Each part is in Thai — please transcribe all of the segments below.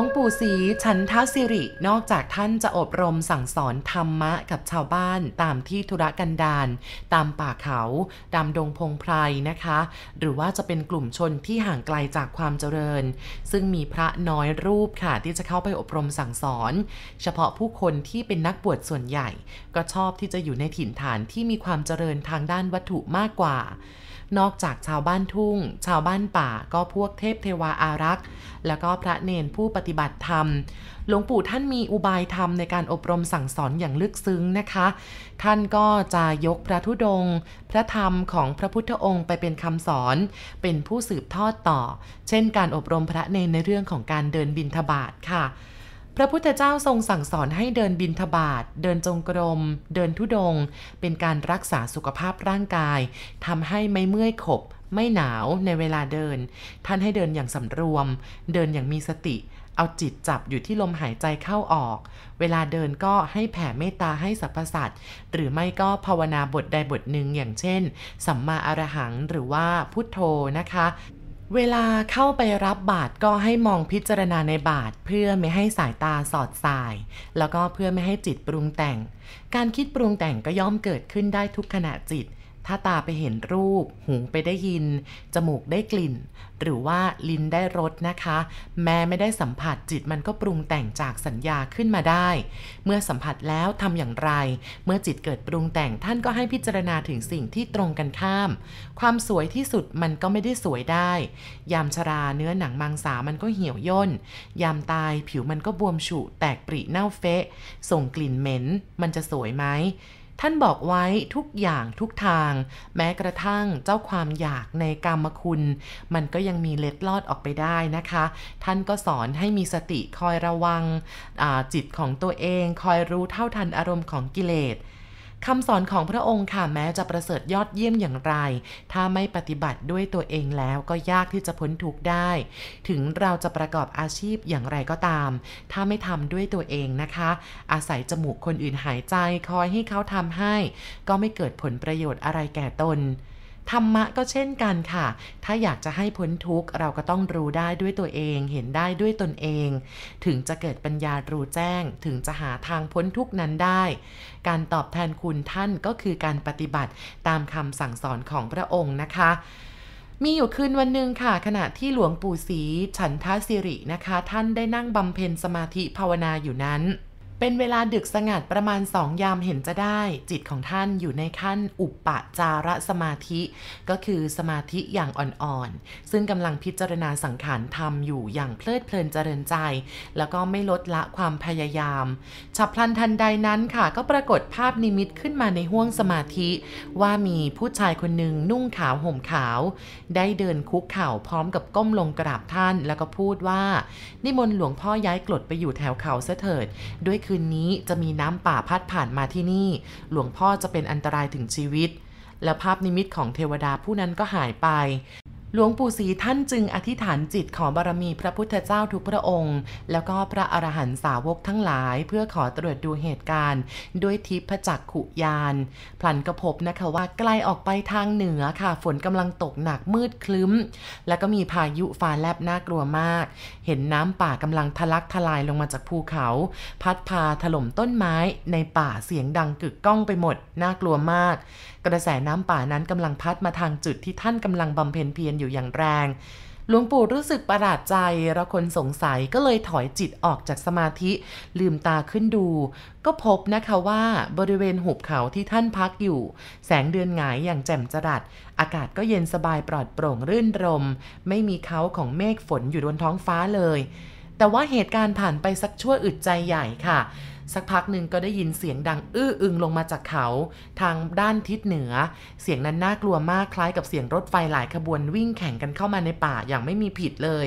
หลวงปู่ศรีชันทสิริ นอกจากท่านจะอบรมสั่งสอนธรรมะกับชาวบ้านตามที่ธุรกันดารตามป่าเขาตามดงพงไพรนะคะ หรือว่าจะเป็นกลุ่มชนที่ห่างไกลจากความเจริญ ซึ่งมีพระน้อยรูปค่ะที่จะเข้าไปอบรมสั่งสอน เฉพาะผู้คนที่เป็นนักบวชส่วนใหญ่ ก็ชอบที่จะอยู่ในถิ่นฐานที่มีความเจริญทางด้านวัตถุมากกว่า นอกจากชาวบ้านทุ่ง ชาวบ้านป่าก็พวกเทพเทวาอารักษ์ แล้วก็พระเนนผู้ปฏิบัติธรรม หลวงปู่ท่านมีอุบายธรรมในการอบรมสั่งสอนอย่างลึกซึ้งนะคะ ท่านก็จะยกพระธุดง พระธรรมของพระพุทธองค์ไปเป็นคำสอน เป็นผู้สืบทอดต่อ เช่นการอบรมพระเนนในเรื่องของการเดินบินทบาทค่ะ ระพุทธเจ้าทรงสั่งสอนให้เดินบินทบาท เดินจงกรม เดินทุดง เป็นการรักษาสุขภาพร่างกายทำให้ไม่เมื่อยขบ ไม่หนาวในเวลาเดิน ท่านให้เดินอย่างสำรวม เดินอย่างมีสติ เอาจิตจับอยู่ที่ลมหายใจเข้าออก เวลาเดินก็ให้แผ่เมตตาให้สรรพสัตว์ หรือไม่ก็ภาวนาบทใดบทหนึ่งอย่างเช่น สัมมาอรหังหรือว่าพุทโธนะคะ เวลาเข้าไปรับบาตรก็ให้มองพิจารณาในบาตรเพื่อไม่ให้สายตาสอดสาย แล้วก็เพื่อไม่ให้จิตปรุงแต่ง การคิดปรุงแต่งก็ย่อมเกิดขึ้นได้ทุกขณะจิต ถ้าตาไปเห็นรูป หูไปได้ยิน จมูกได้กลิ่น หรือว่าลิ้นได้รสนะคะ แม้ไม่ได้สัมผัสจิตมันก็ปรุงแต่งจากสัญญาขึ้นมาได้ เมื่อสัมผัสแล้วทำอย่างไร เมื่อจิตเกิดปรุงแต่งท่านก็ให้พิจารณาถึงสิ่งที่ตรงกันข้าม ความสวยที่สุดมันก็ไม่ได้สวยได้ ยามชราเนื้อหนังมังสามันก็เหี่ยวย่น ยามตายผิวมันก็บวมฉุแตกปริเน่าเฟะ ส่งกลิ่นเหม็น มันจะสวยไหม ท่านบอกไว้ทุกอย่างทุกทาง แม้กระทั่งเจ้าความอยากในกรรมคุณ มันก็ยังมีเล็ดลอดออกไปได้นะคะ ท่านก็สอนให้มีสติคอยระวังจิตของตัวเอง คอยรู้เท่าทันอารมณ์ของกิเลส คำสอนของพระองค์ค่ะแม้จะประเสริฐยอดเยี่ยมอย่างไร ถ้าไม่ปฏิบัติด้วยตัวเองแล้วก็ยากที่จะพ้นทุกข์ได้ ถึงเราจะประกอบอาชีพอย่างไรก็ตาม ถ้าไม่ทำด้วยตัวเองนะคะ อาศัยจมูกคนอื่นหายใจคอยให้เขาทำให้ ก็ไม่เกิดผลประโยชน์อะไรแก่ตน ธรรมะก็เช่นกันค่ะ ถ้าอยากจะให้พ้นทุกข์เราก็ต้องรู้ได้ด้วยตัวเอง เห็นได้ด้วยตนเอง ถึงจะเกิดปัญญารู้แจ้ง ถึงจะหาทางพ้นทุกข์นั้นได้ การตอบแทนคุณท่านก็คือการปฏิบัติตามคำสั่งสอนของพระองค์นะคะมีอยู่คืนวันหนึ่งค่ะ ขณะที่หลวงปู่ศรีฉันทสิรินะคะ ท่านได้นั่งบำเพ็ญสมาธิภาวนาอยู่นั้น เป็นเวลาดึกสงัดประมาณสองยามเห็นจะได้ จิตของท่านอยู่ในขั้นอุปปจารสมาธิ ก็คือสมาธิอย่างอ่อนๆ ซึ่งกำลังพิจารณาสังขารธรรมอยู่อย่างเพลิดเพลินเจริญใจ แล้วก็ไม่ลดละความพยายาม ฉับพลันทันใดนั้นค่ะ ก็ปรากฏภาพนิมิตขึ้นมาในห้วงสมาธิ ว่ามีผู้ชายคนหนึ่งนุ่งขาวห่มขาว ได้เดินคุกเข่าพร้อมกับก้มลงกราบท่าน แล้วก็พูดว่านิมนต์หลวงพ่อย้ายกรดไปอยู่แถวเขาเสถิดด้วยคืนนี้จะมีน้ำป่าพัดผ่านมาที่นี่ หลวงพ่อจะเป็นอันตรายถึงชีวิต แล้วภาพนิมิตของเทวดาผู้นั้นก็หายไป หลวงปู่ศรีท่านจึงอธิษฐานจิตขอบารมีพระพุทธเจ้าทุกพระองค์ แล้วก็พระอรหันตสาวกทั้งหลายเพื่อขอตรวจดูเหตุการณ์ ด้วยทิพจักขุยานพลันก็พบนะคะว่าใกล้ออกไปทางเหนือค่ะ ฝนกำลังตกหนักมืดคลึ้ม แล้วก็มีพายุฟ้าแลบน่ากลัวมาก เห็นน้ำป่ากำลังทะลักทลายลงมาจากภูเขา พัดพาถล่มต้นไม้ในป่าเสียงดังกึกก้องไปหมดน่ากลัวมาก กระแสน้ำป่านั้นกำลังพัดมาทางจุดที่ท่านกำลังบำเพ็ญเพียรอยู่อย่างแรง หลวงปู่รู้สึกประหลาดใจแล้วคนสงสัยก็เลยถอยจิตออกจากสมาธิ ลืมตาขึ้นดู ก็พบนะคะว่าบริเวณหุบเขาที่ท่านพักอยู่ แสงเดือนหงายอย่างแจ่มจรัส อากาศก็เย็นสบายปลอดโปร่งรื่นรม ไม่มีเขาของเมฆฝนอยู่บนท้องฟ้าเลย แต่ว่าเหตุการณ์ผ่านไปสักชั่วอึดใจใหญ่ค่ะ สักพักหนึ่งก็ได้ยินเสียงดังอื้ออึงลงมาจากเขา ทางด้านทิศเหนือ เสียงนั้นน่ากลัวมากคล้ายกับเสียงรถไฟหลายขบวนวิ่งแข่งกันเข้ามาในป่าอย่างไม่มีผิดเลย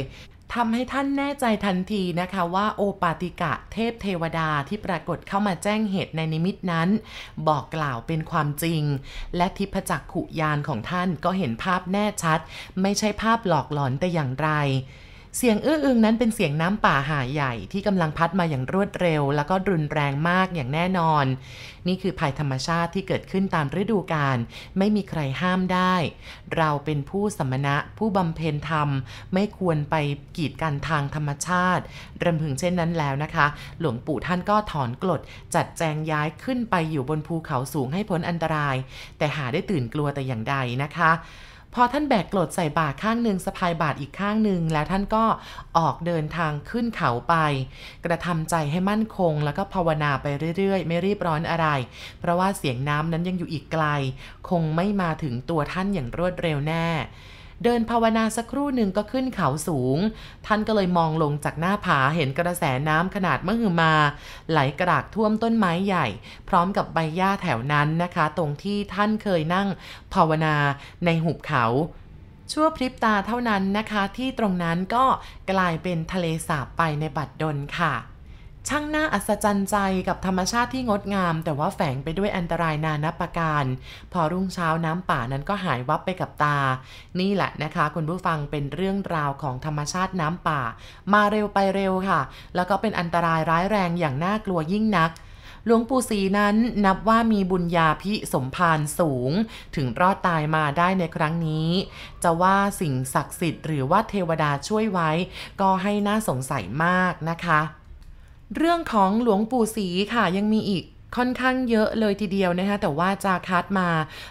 ทำให้ท่านแน่ใจทันทีนะคะว่าโอปาติกะเทพเทวดาที่ปรากฏเข้ามาแจ้งเหตุในนิมิตนั้น บอกกล่าวเป็นความจริง และทิพจักขุยานของท่านก็เห็นภาพแน่ชัด ไม่ใช่ภาพหลอกหลอนแต่อย่างไร เสียงอื้ออึงนั้นเป็นเสียงน้ำป่าหาใหญ่ที่กำลังพัดมาอย่างรวดเร็ว แล้วก็รุนแรงมากอย่างแน่นอน นี่คือภัยธรรมชาติที่เกิดขึ้นตามฤดูกาลไม่มีใครห้ามได้ เราเป็นผู้สมณะผู้บำเพ็ญธรรม ไม่ควรไปกีดกันทางธรรมชาติรำพึงเช่นนั้นแล้วนะคะ หลวงปู่ท่านก็ถอนกรดจัดแจงย้ายขึ้นไปอยู่บนภูเขาสูงให้พ้นอันตราย แต่หาได้ตื่นกลัวแต่อย่างใดนะคะ พอท่านแบกกรดใส่บาข้างหนึ่งสะพายบาทอีกข้างหนึ่งแล้วท่านก็ออกเดินทางขึ้นเขาไป กระทำใจให้มั่นคง แล้วก็ภาวนาไปเรื่อยๆ ไม่รีบร้อนอะไร เพราะว่าเสียงน้ำนั้นยังอยู่อีกไกล คงไม่มาถึงตัวท่านอย่างรวดเร็วแน่ เดินภาวนาสักครู่หนึ่งก็ขึ้นเขาสูง ท่านก็เลยมองลงจากหน้าผาเห็นกระแสน้ำขนาดมหึมา ไหลกระดากท่วมต้นไม้ใหญ่ พร้อมกับใบหญ้าแถวนั้นนะคะ ตรงที่ท่านเคยนั่งภาวนาในหุบเขาชั่วพริบตาเท่านั้นนะคะ ที่ตรงนั้นก็กลายเป็นทะเลสาบไปในบัดดลค่ะ ช่างน่าอัศจรรย์ใจกับธรรมชาติที่งดงาม แต่ว่าแฝงไปด้วยอันตรายนานับประการ พอรุ่งเช้าน้ำป่านั้นก็หายวับไปกับตา นี่แหละนะคะ คุณผู้ฟังเป็นเรื่องราวของธรรมชาติน้ำป่า มาเร็วไปเร็วค่ะ แล้วก็เป็นอันตรายร้ายแรงอย่างน่ากลัวยิ่งนักหลวงปู่ศรีนั้นนับว่ามีบุญญาพิสมภารสูง ถึงรอดตายมาได้ในครั้งนี้ จะว่าสิ่งศักดิ์สิทธิ์หรือว่าเทวดาช่วยไว้ ก็ให้น่าสงสัยมากนะคะ เรื่องของหลวงปู่ศรีค่ะยังมีอีก ค่อนข้างเยอะเลยทีเดียวนะคะแต่ว่าจะคัดมา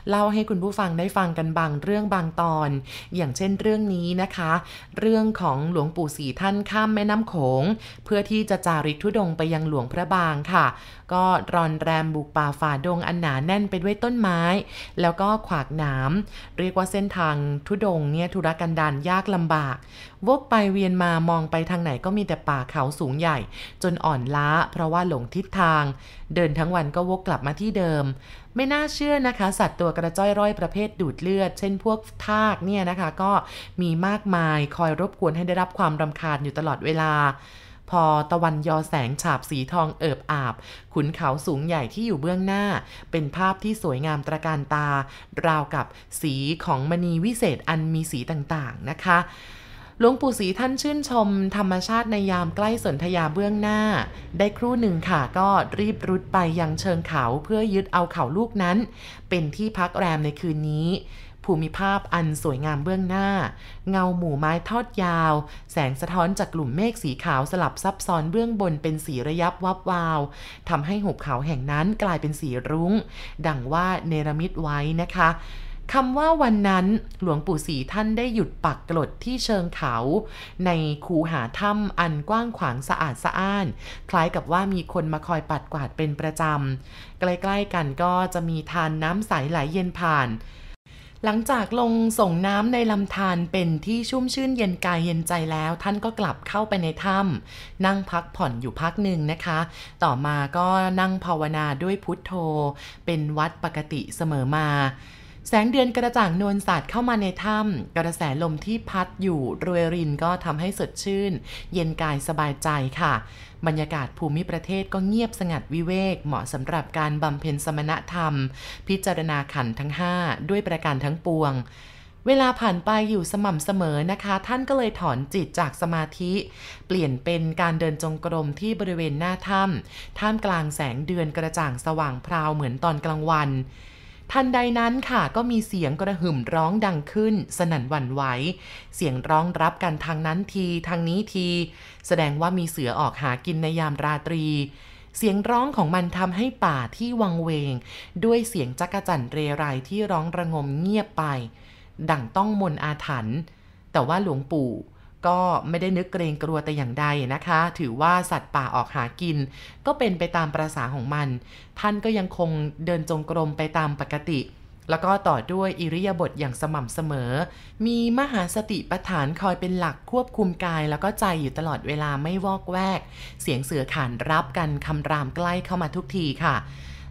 เล่าให้คุณผู้ฟังได้ฟังกันบางเรื่องบางตอน อย่างเช่นเรื่องนี้นะคะ เรื่องของหลวงปู่ศรีท่านข้ามแม่น้ำโขง เพื่อที่จะจาริกทุดงไปยังหลวงพระบางค่ะ ก็รอนแรมบุกป่าฝ่าดงอันหนาแน่นไปด้วยต้นไม้ แล้วก็ขวากหนามเรียกว่าเส้นทางทุดงเนี่ยธุรกันดารยากลำบาก วกไปเวียนมามองไปทางไหนก็มีแต่ป่าเขาสูงใหญ่ จนอ่อนล้า เพราะว่าหลงทิศทาง เดินทั้งวันก็วกกลับมาที่เดิม ไม่น่าเชื่อนะคะ สัตว์ตัวกระจ้อยร้อยประเภทดูดเลือด เช่นพวกทากเนี่ยนะคะ ก็มีมากมายคอยรบกวนให้ได้รับความรำคาญอยู่ตลอดเวลาพอตะวันยอแสงฉาบสีทองเอิบอาบ ขุนเขาสูงใหญ่ที่อยู่เบื้องหน้า เป็นภาพที่สวยงามตระการตา ราวกับสีของมณีวิเศษอันมีสีต่างๆนะคะ หลวงปู่ศรีท่านชื่นชม ธรรมชาติในยามใกล้สนธยาเบื้องหน้า ได้ครู่หนึ่งค่ะก็รีบรุดไปยังเชิงเขาเพื่อยึดเอาเขาลูกนั้น เป็นที่พักแรมในคืนนี้ ภูมิภาพอันสวยงามเบื้องหน้า เงาหมู่ไม้ทอดยาว แสงสะท้อนจากกลุ่มเมฆสีขาวสลับซับซ้อนเบื้องบนเป็นสีระยับวับวาวทำให้หุบเขาแห่งนั้นกลายเป็นสีรุง้ง ดังว่าเนรมิตไว้นะคะ คำว่าวันนั้นหลวงปู่ศรีท่านได้หยุดปักกรดที่เชิงเขา ในคูหาถ้ำอันกว้างขวางสะอาดสะอ้าน คล้ายกับว่ามีคนมาคอยปัดกวาดเป็นประจำ ใกล้ๆกันก็จะมีทานน้ำใสไหลเย็นผ่านหลังจากลงส่งน้ำในลำธารเป็นที่ชุ่มชื่นเย็นกายเย็นใจแล้ว ท่านก็กลับเข้าไปในถ้ำนั่งพักผ่อนอยู่พักหนึ่งนะคะ ต่อมาก็นั่งภาวนาด้วยพุทโธ เป็นวัดปกติเสมอมา แสงเดือนกระจ่างนวลสาดเข้ามาในถ้ำกระแสลมที่พัดอยู่รวยรินก็ทำให้สดชื่น เย็นกายสบายใจค่ะ บรรยากาศภูมิประเทศก็เงียบสงัดวิเวก เหมาะสำหรับการบำเพ็ญสมณธรรม พิจารณาขันทั้ง 5 ด้วยประการทั้งปวงเวลาผ่านไปอยู่สม่ำเสมอนะคะ ท่านก็เลยถอนจิตจากสมาธิ เปลี่ยนเป็นการเดินจงกรมที่บริเวณหน้าถ้ำท่ามกลางแสงเดือนกระจ่างสว่างพราวเหมือนตอนกลางวัน ทันใดนั้นค่ะก็มีเสียงกระหึ่มร้องดังขึ้น สนั่นหวั่นไหว เสียงร้องรับกันทางนั้นทีทางนี้ที แสดงว่ามีเสือออกหากินในยามราตรี เสียงร้องของมันทำให้ป่าที่วังเวง ด้วยเสียงจักจั่นเรไรที่ร้องระงมเงียบไป ดังต้องมนอาถรรพ์แต่ว่าหลวงปู่ ก็ไม่ได้นึกเกรงกลัวแต่อย่างใดนะคะ ถือว่าสัตว์ป่าออกหากิน ก็เป็นไปตามประษาของมัน ท่านก็ยังคงเดินจงกรมไปตามปกติ แล้วก็ต่อด้วยอิริยาบถอย่างสม่ำเสมอ มีมหาสติปฐานคอยเป็นหลักควบคุมกาย แล้วก็ใจอยู่ตลอดเวลาไม่วอกแวก เสียงเสือขานรับกันคำรามใกล้เข้ามาทุกทีค่ะ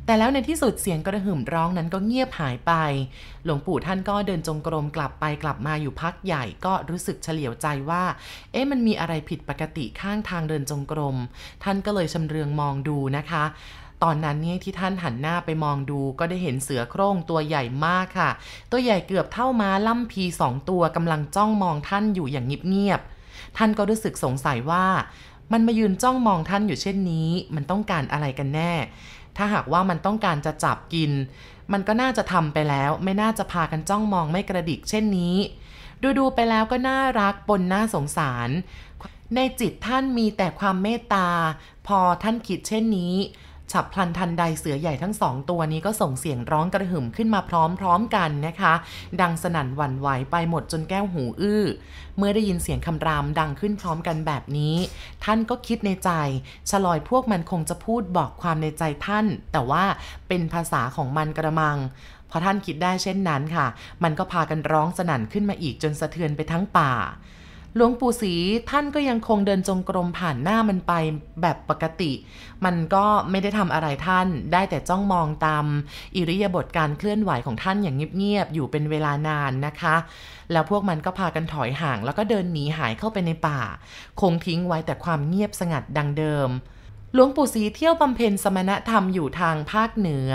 แต่แล้วในที่สุดเสียงกระหึ่มร้องนั้นก็เงียบหายไป หลวงปู่ท่านก็เดินจงกรมกลับไปกลับมาอยู่พักใหญ่ก็รู้สึกเฉลียวใจว่า เอ๊ะมันมีอะไรผิดปกติข้างทางเดินจงกรม ท่านก็เลยชำเรืองมองดูนะคะตอนนั้นนี่ที่ท่านหันหน้าไปมองดูก็ได้เห็นเสือโคร่งตัวใหญ่มากค่ะ ตัวใหญ่เกือบเท่าม้าล่ำพีสองตัวกำลังจ้องมองท่านอยู่อย่างเงียบๆท่านก็รู้สึกสงสัยว่า มันมายืนจ้องมองท่านอยู่เช่นนี้ มันต้องการอะไรกันแน่ ถ้าหากว่ามันต้องการจะจับกิน มันก็น่าจะทำไปแล้ว ไม่น่าจะพากันจ้องมองไม่กระดิกเช่นนี้ ดูดูไปแล้วก็น่ารักปนน่าสงสาร ในจิตท่านมีแต่ความเมตตา พอท่านคิดเช่นนี้ ฉับพลันทันใดเสือใหญ่ทั้งสองตัวนี้ก็ส่งเสียงร้องกระหึ่มขึ้นมาพร้อมๆกันนะคะ ดังสนั่นหวั่นไหวไปหมดจนแก้วหูอื้อ เมื่อได้ยินเสียงคำรามดังขึ้นพร้อมกันแบบนี้ ท่านก็คิดในใจ ฉลอยพวกมันคงจะพูดบอกความในใจท่าน แต่ว่าเป็นภาษาของมันกระมังพอท่านคิดได้เช่นนั้นค่ะ มันก็พากันร้องสนั่นขึ้นมาอีกจนสะเทือนไปทั้งป่า หลวงปู่ศรีท่านก็ยังคงเดินจงกรมผ่านหน้ามันไปแบบปกติ มันก็ไม่ได้ทำอะไรท่าน ได้แต่จ้องมองตามอิริยาบถการเคลื่อนไหวของท่านอย่างเงียบๆอยู่เป็นเวลานานนะคะ แล้วพวกมันก็พากันถอยห่าง แล้วก็เดินหนีหายเข้าไปในป่า คงทิ้งไว้แต่ความเงียบสงัดดังเดิมหลวงปู่ศรีเที่ยวบำเพ็ญสมณธรรมอยู่ทางภาคเหนือ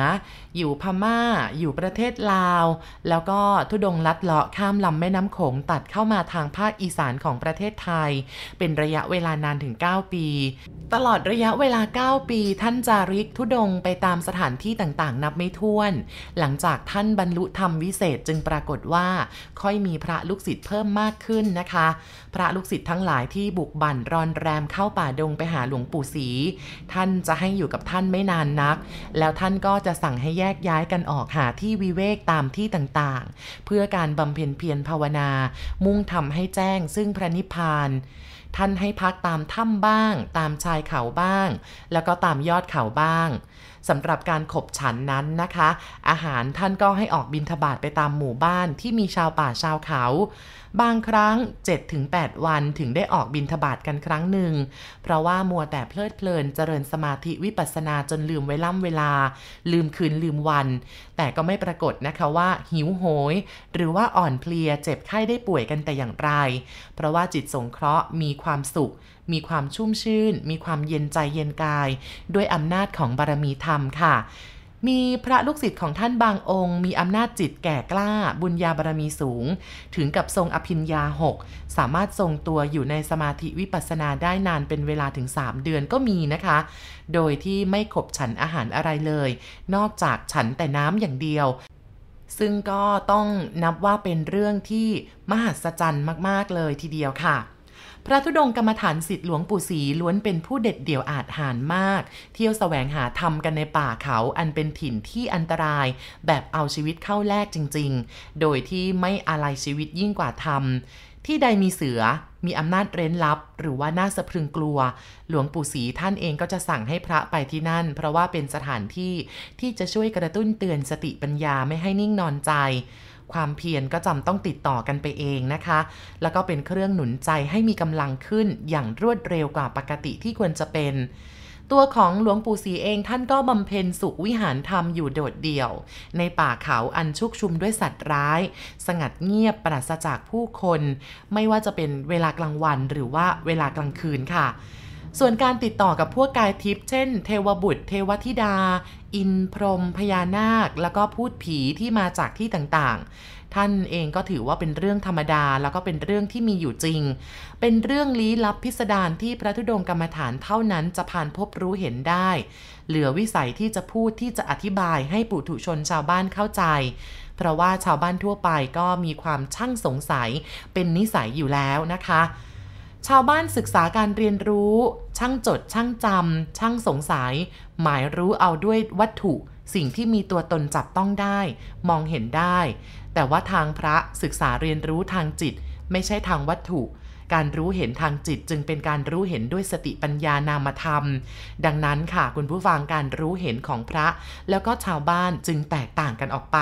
อยู่พมา่า อยู่ประเทศลาว แล้วก็ทุดงลัดเลาะข้ามลำแม่น้ำโขงตัดเข้ามาทางภาคอีสานของประเทศไทย เป็นระยะเวลานานถึง 9 ปี ตลอดระยะเวลา 9 ปี ท่านจาริกทุดงไปตามสถานที่ต่างๆ นับไม่ถ้วน หลังจากท่านบรรลุธรรมวิเศษจึงปรากฏว่าค่อยมีพระลูกศิษย์เพิ่มมากขึ้นนะคะ พระลูกศิษย์ทั้งหลายที่บุกบั่นรอนแรมเข้าป่าดงไปหาหลวงปู่ศรีท่านจะให้อยู่กับท่านไม่นานนัก แล้วท่านก็จะสั่งให้แยกย้ายกันออกหาที่วิเวกตามที่ต่างๆ เพื่อการบำเพ็ญเพียรภาวนา มุ่งทำให้แจ้งซึ่งพระนิพพานท่านให้พักตามถ้ำบ้าง ตามชายเขาบ้าง แล้วก็ตามยอดเขาบ้างสำหรับการขบฉันนั้นนะคะ อาหารท่านก็ให้ออกบินทบาทไปตามหมู่บ้านที่มีชาวป่าชาวเขา บางครั้ง 7-8 วันถึงได้ออกบินทบาทกันครั้งหนึ่ง เพราะว่ามัวแต่เพลิดเพลินเจริญสมาธิวิปัสสนาจนลืมเวล่ำเวลา ลืมคืนลืมวัน แต่ก็ไม่ปรากฏนะคะว่าหิวโหย หรือว่าอ่อนเพลียเจ็บไข้ได้ป่วยกันแต่อย่างไร เพราะว่าจิตสงเคราะห์มีความสุข มีความชุ่มชื่น มีความเย็นใจเย็นกาย ด้วยอำนาจของบารมีธรรมค่ะ มีพระลูกศิษย์ของท่านบางองค์ มีอำนาจจิตแก่กล้าบุญญาบารมีสูง ถึงกับทรงอภิญญาหกสามารถทรงตัวอยู่ในสมาธิวิปัสสนาได้นานเป็นเวลาถึง 3 เดือนก็มีนะคะ โดยที่ไม่ขบฉันอาหารอะไรเลย นอกจากฉันแต่น้ำอย่างเดียว ซึ่งก็ต้องนับว่าเป็นเรื่องที่มหัศจรรย์มาก ๆ เลยทีเดียวค่ะ พระธุดงกรรมฐานสิทธิหลวงปู่ศรีล้วนเป็นผู้เด็ดเดี่ยวอาจหารมาก เที่ยวแสวงหาธรรมกันในป่าเขาอันเป็นถิ่นที่อันตราย แบบเอาชีวิตเข้าแลกจริง ๆ โดยที่ไม่อะไรชีวิตยิ่งกว่าธรรมที่ใดมีเสือ มีอำนาจเร้นลับ หรือว่าน่าสะพรึงกลัว หลวงปู่ศรีท่านเองก็จะสั่งให้พระไปที่นั่น เพราะว่าเป็นสถานที่ที่จะช่วยกระตุ้นเตือนสติปัญญาไม่ให้นิ่งนอนใจ ความเพียรก็จำต้องติดต่อกันไปเองนะคะ แล้วก็เป็นเครื่องหนุนใจให้มีกำลังขึ้นอย่างรวดเร็วกว่าปกติที่ควรจะเป็นตัวของหลวงปู่ศรีเองท่านก็บำเพ็ญสุขวิหารธรรมอยู่โดดเดี่ยว ในป่าเขาอันชุกชุมด้วยสัตว์ร้าย สงัดเงียบปราศจากผู้คน ไม่ว่าจะเป็นเวลากลางวันหรือว่าเวลากลางคืนค่ะ ส่วนการติดต่อกับพวกกายทิพย์เช่น เทวบุตร เทวธิดา อินพรมพญานาค แล้วก็พูดผีที่มาจากที่ต่างๆ ท่านเองก็ถือว่าเป็นเรื่องธรรมดา แล้วก็เป็นเรื่องที่มีอยู่จริง เป็นเรื่องลี้ลับพิสดารที่พระธุดงกรรมฐานเท่านั้นจะผ่านพบรู้เห็นได้ เหลือวิสัยที่จะพูดที่จะอธิบายให้ปุถุชนชาวบ้านเข้าใจเพราะว่าชาวบ้านทั่วไปก็มีความช่างสงสัยเป็นนิสัยอยู่แล้วนะคะ ชาวบ้านศึกษาการเรียนรู้ ช่างจด ช่างจำ ช่างสงสัย หมายรู้เอาด้วยวัตถุ สิ่งที่มีตัวตนจับต้องได้ มองเห็นได้ แต่ว่าทางพระศึกษาเรียนรู้ทางจิต ไม่ใช่ทางวัตถุ การรู้เห็นทางจิตจึงเป็นการรู้เห็นด้วยสติปัญญานามธรรม ดังนั้นค่ะคุณผู้ฟังการรู้เห็นของพระ แล้วก็ชาวบ้านจึงแตกต่างกันออกไป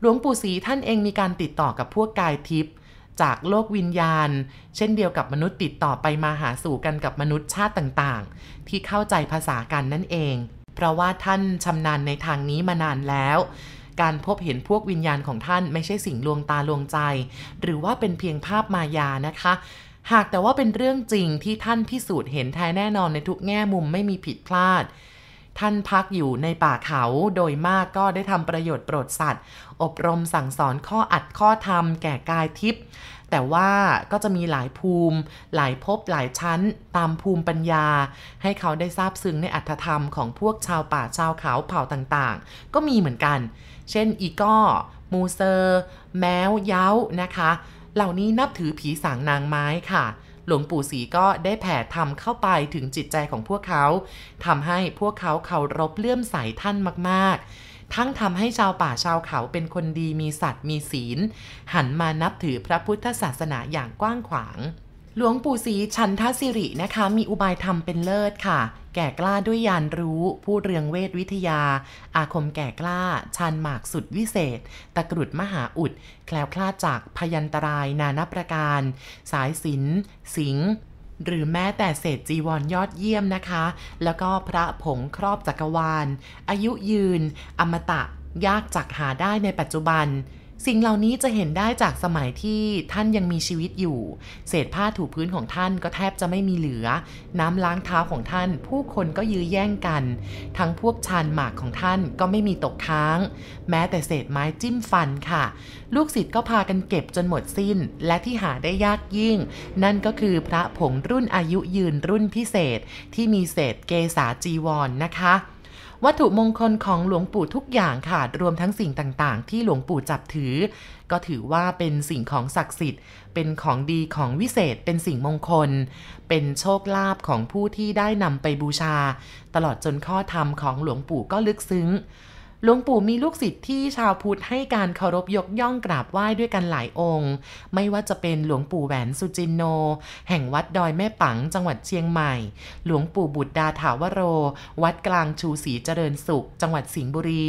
หลวงปู่ศรีท่านเองมีการติดต่อกับพวกกายทิพย์ จากโลกวิญญาณ เช่นเดียวกับมนุษย์ติดต่อไปมาหาสู่กันกับมนุษย์ชาติต่างๆ ที่เข้าใจภาษากันนั่นเอง เพราะว่าท่านชำนาญในทางนี้มานานแล้ว การพบเห็นพวกวิญญาณของท่านไม่ใช่สิ่งลวงตาลวงใจ หรือว่าเป็นเพียงภาพมายานะคะ หากแต่ว่าเป็นเรื่องจริงที่ท่านพิสูจน์เห็นแท้แน่นอนในทุกแง่มุมไม่มีผิดพลาด ท่านพักอยู่ในป่าเขาโดยมากก็ได้ทำประโยชน์โปรดสัตว์ อบรมสั่งสอนข้ออรรถข้อธรรมแก่กายทิพย์แต่ว่าก็จะมีหลายภูมิ หลายภพหลายชั้นตามภูมิปัญญา ให้เขาได้ซาบซึ้งในอรรถธรรมของพวกชาวป่าชาวเขาเผ่าต่างๆ ก็มีเหมือนกัน เช่นอีก้อ มูเซอ แม้ว เย้านะคะ เหล่านี้นับถือผีสางนางไม้ค่ะ หลวงปู่ศรีก็ได้แผ่ธรรมเข้าไปถึงจิตใจของพวกเขาทำให้พวกเขาเคารพเลื่อมใสท่านมากๆ ทั้งทำให้ชาวป่าชาวเขาเป็นคนดีมีสัตว์มีศีล หันมานับถือพระพุทธศาสนาอย่างกว้างขวาง หลวงปู่ศรีชันทศิรินะคะ มีอุบายธรรมเป็นเลิศค่ะ แก่กล้าด้วยยานรู้ ผู้เรืองเวทวิทยา อาคมแก่กล้าชันหมากสุดวิเศษ ตะกรุดมหาอุด แคล้วคลาดจากพยันตรายนานับประการ สายสินสิงหรือแม้แต่เศษจีวรยอดเยี่ยมนะคะ แล้วก็พระผงครอบจักรวาล อายุยืน อมตะยากจักหาได้ในปัจจุบัน สิ่งเหล่านี้จะเห็นได้จากสมัยที่ท่านยังมีชีวิตอยู่ เศษผ้าถูพื้นของท่านก็แทบจะไม่มีเหลือ น้ำล้างเท้าของท่าน ผู้คนก็ยื้อแย่งกัน ทั้งพวกชานหมากของท่านก็ไม่มีตกค้าง แม้แต่เศษไม้จิ้มฟันค่ะ ลูกศิษย์ก็พากันเก็บจนหมดสิ้น และที่หาได้ยากยิ่ง นั่นก็คือพระผงรุ่นอายุยืนรุ่นพิเศษ ที่มีเศษเกษาจีวรนนะคะ วัตถุมงคลของหลวงปู่ทุกอย่างค่ะรวมทั้งสิ่งต่างๆ ที่หลวงปู่จับถือ ก็ถือว่าเป็นสิ่งของศักดิ์สิทธิ์ เป็นของดีของวิเศษ เป็นสิ่งมงคล เป็นโชคลาภของผู้ที่ได้นำไปบูชา ตลอดจนข้อธรรมของหลวงปู่ก็ลึกซึ้ง หลวงปู่มีลูกศิษย์ที่ชาวพุทธให้การเคารพยกย่องกราบไหว้ด้วยกันหลายองค์ ไม่ว่าจะเป็นหลวงปู่แหวนสุจินโน แห่งวัดดอยแม่ปังจังหวัดเชียงใหม่ หลวงปู่บุตรดาถาวโร วัดกลางชูศรีเจริญสุข จังหวัดสิงห์บุรี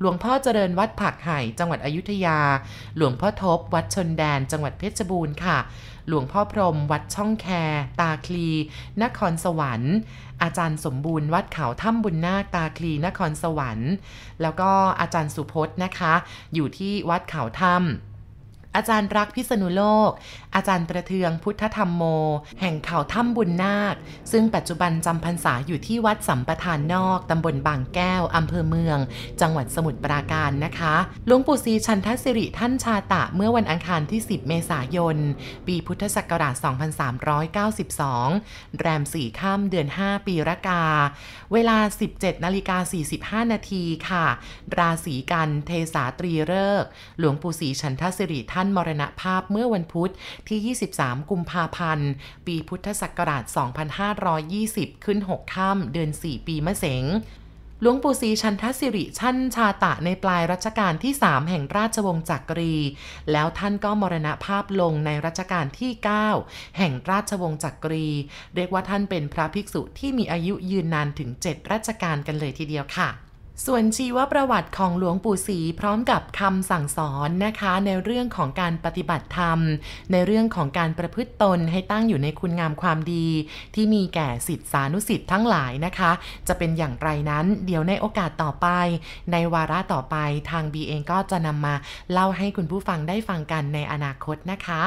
หลวงพ่อเจริญวัดผักไห่จังหวัดอยุธยา หลวงพ่อทบ วัดชนแดนจังหวัดเพชรบูรณ์ค่ะ หลวงพ่อพรม วัดช่องแค ตาคลี นครสวรรค์ อาจารย์สมบูรณ์ วัดเขาถ้ำบุญนาค ตาคลี นครสวรรค์ แล้วก็อาจารย์สุพจน์นะคะ อยู่ที่วัดเขาถ้ำ อาจารย์รักพิษณุโลก อาจารย์ประเทืองพุทธธรรมโม แห่งเขาถ้ำบุญนาค ซึ่งปัจจุบันจำพรรษาอยู่ที่วัดสัมปทานนอกตำบลบางแก้วอำเภอเมือง จังหวัดสมุทรปราการนะคะหลวงปู่ศรีชันทศิริท่านชาตะเมื่อวันอังคารที่ 10 เมษายน ปีพุทธศักราช 2392 แรม 4 ข้ามเดือน 5 ปีรากา เวลา 17นาฬิกา45 นาทีค่ะ ราศีกันเทสาตรีฤกษ์หลวงปู่ศรีชันทศิริท่านานมรณภาพเมื่อวันพุธที่ 23 กุมภาพันธ์ ปีพุทธศักราช 2520 ขึ้น 6 ค่ำเดือน 4 ปีมะเสงหลวงปู่ศรีชันทศิริชั้นชาตะในปลายรัชกาลที่ 3 แห่งราชวงศ์จักรี แล้วท่านก็มรณภาพลงในรัชกาลที่ 9 แห่งราชวงศ์จักรี เรียกว่าท่านเป็นพระภิกษุที่มีอายุยืนนานถึง 7 รัชกาลกันเลยทีเดียวค่ะ ส่วนชีวประวัติของหลวงปู่ศรีพร้อมกับคำสั่งสอนนะคะ ในเรื่องของการปฏิบัติธรรม ในเรื่องของการประพฤติตนให้ตั้งอยู่ในคุณงามความดี ที่มีแก่สิทธิสานุสิทธิ์ทั้งหลายนะคะ จะเป็นอย่างไรนั้นเดี๋ยวในโอกาสต่อไป ในวาระต่อไปทางบีเองก็จะนำมาเล่าให้คุณผู้ฟังได้ฟังกันในอนาคตนะคะ